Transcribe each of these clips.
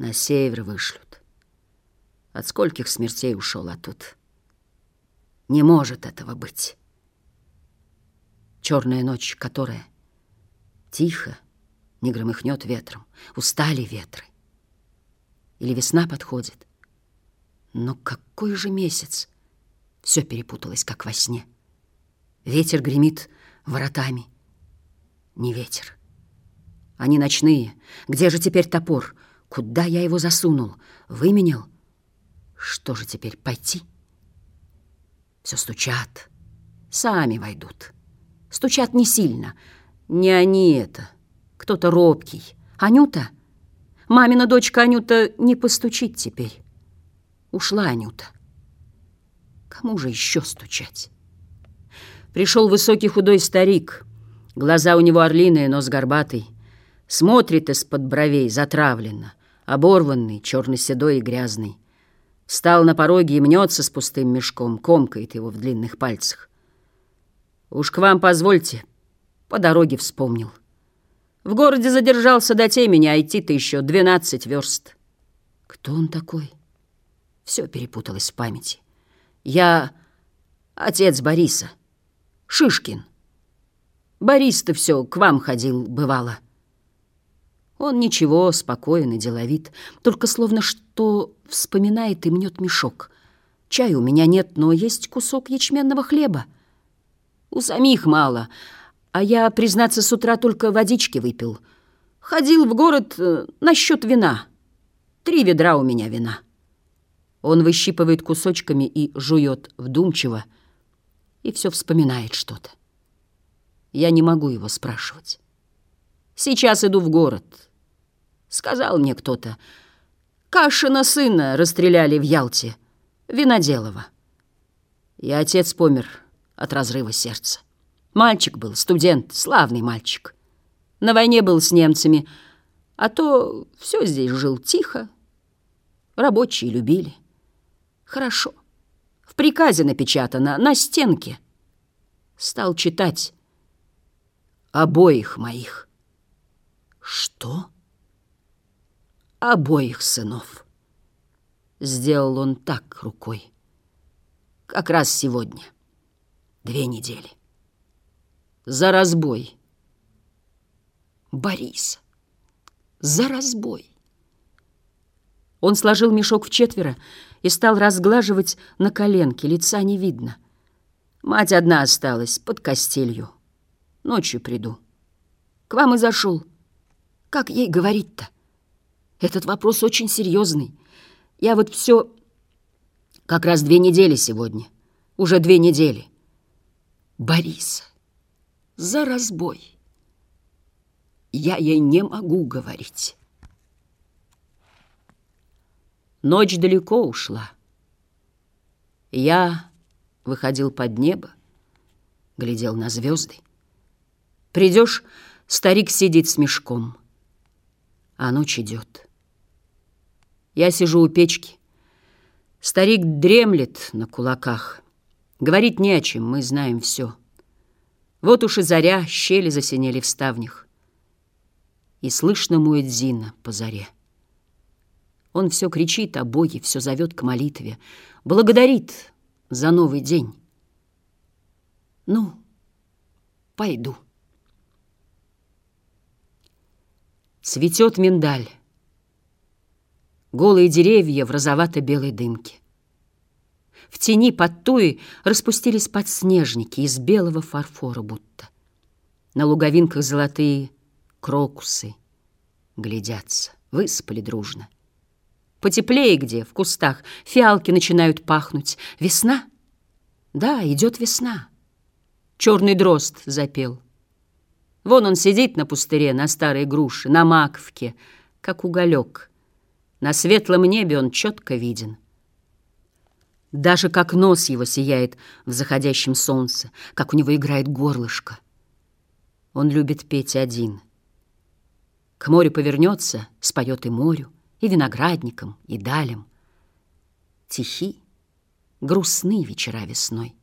На север вышлют. От скольких смертей ушел, а. Не может этого быть. Черная ночь, которая тихо, не громыхнет ветром, устали ветры. Или весна подходит. Но какой же месяц? Все перепуталось, как во сне. Ветер гремит воротами. Не ветер. Они ночные. Где же теперь топор? Куда я его засунул? Выменял? Что же теперь, пойти? Все стучат. Сами войдут. Стучат не сильно. Не они это. Кто-то робкий. Анюта? Мамина дочка Анюта не постучит теперь. Ушла Анюта. Кому же еще стучать? Пришел высокий худой старик. Глаза у него орлиные, нос горбатый. Смотрит из-под бровей, затравленно, оборванный, черно-седой и грязный. Встал на пороге и мнется с пустым мешком, комкает его в длинных пальцах. «Уж к вам позвольте», — по дороге вспомнил. В городе задержался до темени, а идти-то еще двенадцать верст. Кто он такой? Все перепуталось в памяти. Я отец Бориса, Шишкин. Борис-то все к вам ходил, бывало. Он ничего, спокоен и деловит, только словно что вспоминает и мнет мешок. Чая у меня нет, но есть кусок ячменного хлеба. У самих мало, а я, признаться, с утра только водички выпил. Ходил в город э, насчет вина. Три ведра у меня вина. Он выщипывает кусочками и жует вдумчиво, и все вспоминает что-то. Я не могу его спрашивать. Сейчас иду в город. Сказал мне кто-то. Кашина сына расстреляли в Ялте, Виноделова. И отец помер от разрыва сердца. Мальчик был, студент, славный мальчик. На войне был с немцами, а то все здесь жил тихо. Рабочие любили. Хорошо. В приказе напечатано, на стенке. Стал читать обоих моих. Что? Обоих сынов. Сделал он так рукой. Как раз сегодня. Две недели. За разбой. Борис. За разбой. Он сложил мешок в четверо и стал разглаживать на коленке, лица не видно. Мать одна осталась под костелью. Ночью приду. К вам и зашел. Как ей говорить-то? Этот вопрос очень серьезный. Я вот все... Как раз две недели сегодня. Уже две недели. Борис, за разбой. Я ей не могу говорить. Ночь далеко ушла. Я выходил под небо, глядел на звезды. Придешь, старик сидит с мешком, а ночь идет. Я сижу у печки. Старик дремлет на кулаках. Говорить не о чем, мы знаем все. Вот уж и заря, щели засинели в ставнях. И слышно мует Зина по заре. Он все кричит о Боге, все зовет к молитве, благодарит за новый день. Ну, пойду. Цветет миндаль. Голые деревья в розовато-белой дымке. В тени под туей распустились подснежники из белого фарфора будто. На луговинках золотые крокусы глядятся, выспали дружно. Потеплее где, в кустах, фиалки начинают пахнуть. Весна? Да, идет весна. Черный дрозд запел. Вон он сидит на пустыре, на старой груше, на маковке, как уголек. На светлом небе он четко виден. Даже как нос его сияет в заходящем солнце, как у него играет горлышко. Он любит петь один. К морю повернется, споет и морю, и виноградникам, и далям. Тихи, грустны вечера весной.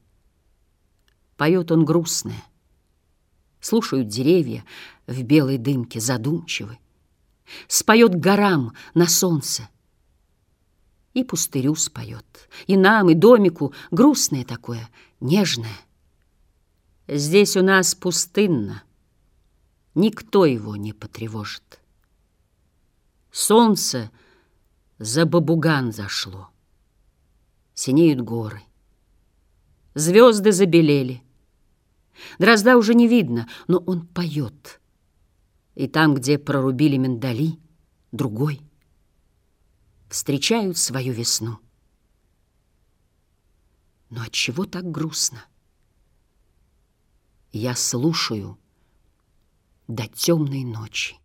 Поет он грустное. Слушают деревья в белой дымке задумчивы. Споет горам на солнце. И пустырю споет, и нам, и домику, грустное такое, нежное. Здесь у нас пустынно, никто его не потревожит. Солнце за бабуган зашло, синеют горы, звезды забелели. Дрозда уже не видно, но он поет. И там, где прорубили миндали, другой — встречают свою весну. Но от чего так грустно? Я слушаю до темной ночи.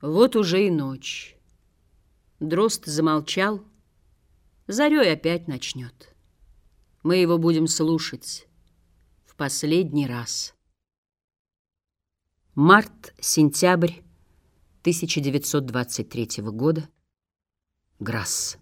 Вот уже и ночь. Дрозд замолчал, зарей опять начнет. Мы его будем слушать в последний раз. Март-сентябрь 1923 года. Грасс.